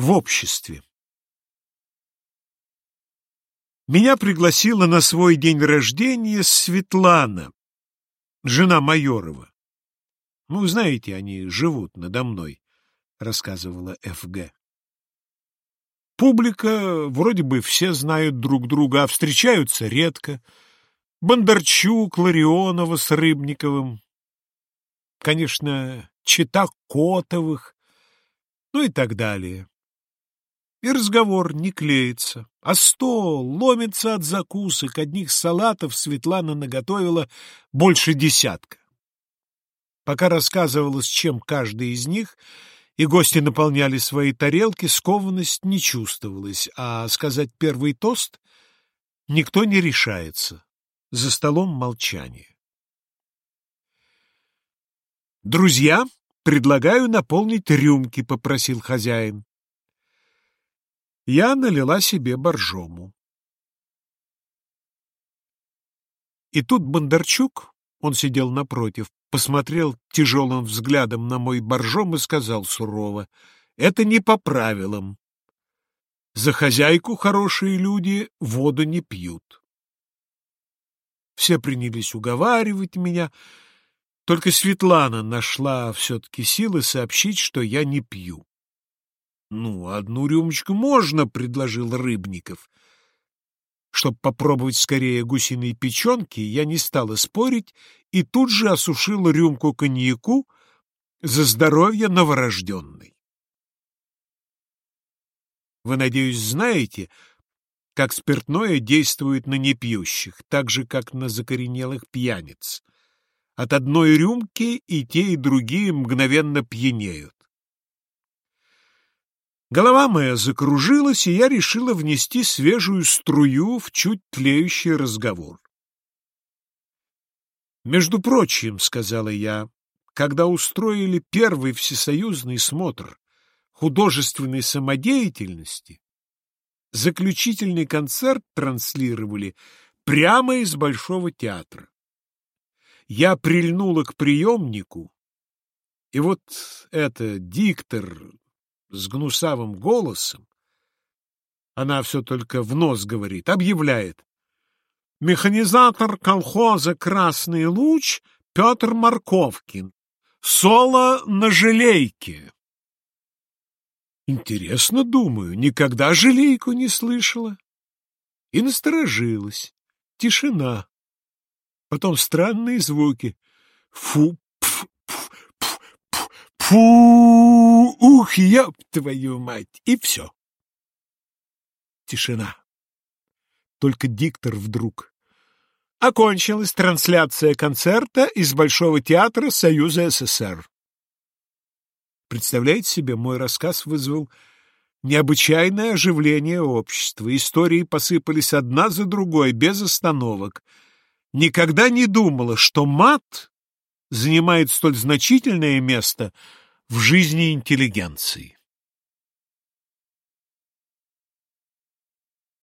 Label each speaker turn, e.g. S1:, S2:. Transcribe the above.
S1: в обществе. Меня пригласила на свой день рождения Светлана, жена Майорова. Ну, знаете, они живут надо мной, рассказывала ФГ. Публика, вроде бы все знают друг друга, а встречаются редко. Бондарчук, Ларионова с Рыбниковым. Конечно, чита Котовых, ну и так далее. И разговор не клеится, а стол ломится от закусок, одних салатов Светлана наготовила больше десятка. Пока рассказывала, с чем каждый из них, и гости наполняли свои тарелки, скованность не чувствовалась, а сказать первый тост никто не решается. За столом молчание. «Друзья, предлагаю наполнить рюмки», — попросил хозяин. Я налила себе боржому. И тут Бондарчук, он сидел напротив, посмотрел тяжелым взглядом на мой боржом и сказал сурово, «Это не по правилам. За хозяйку хорошие люди воду не пьют». Все принялись уговаривать меня, только Светлана нашла все-таки силы сообщить, что я не пью. «Ну, одну рюмочку можно», — предложил Рыбников. Чтобы попробовать скорее гусиной печенки, я не стала спорить и тут же осушила рюмку коньяку за здоровье новорожденной. Вы, надеюсь, знаете, как спиртное действует на непьющих, так же, как на закоренелых пьяниц. От одной рюмки и те, и другие мгновенно пьянеют. Голова моя закружилась, и я решила внести свежую струю в чуть тлеющий разговор. «Между прочим, — сказала я, — когда устроили первый всесоюзный смотр художественной самодеятельности, заключительный концерт транслировали прямо из Большого театра. Я прильнула к приемнику, и вот это диктор, с гнусавым голосом, она все только в нос говорит, объявляет. Механизатор колхоза «Красный луч» Петр Марковкин. Соло на желейке. Интересно, думаю, никогда желейку не слышала. И насторожилась. Тишина. Потом странные звуки. Фу, фу, ух, ёб твою мать, и все. Тишина. Только диктор вдруг. Окончилась трансляция концерта из Большого театра Союза СССР. Представляете себе, мой рассказ вызвал необычайное оживление общества. Истории посыпались одна за другой, без остановок. Никогда не думала, что мат занимает столь значительное место в жизни интеллигенции.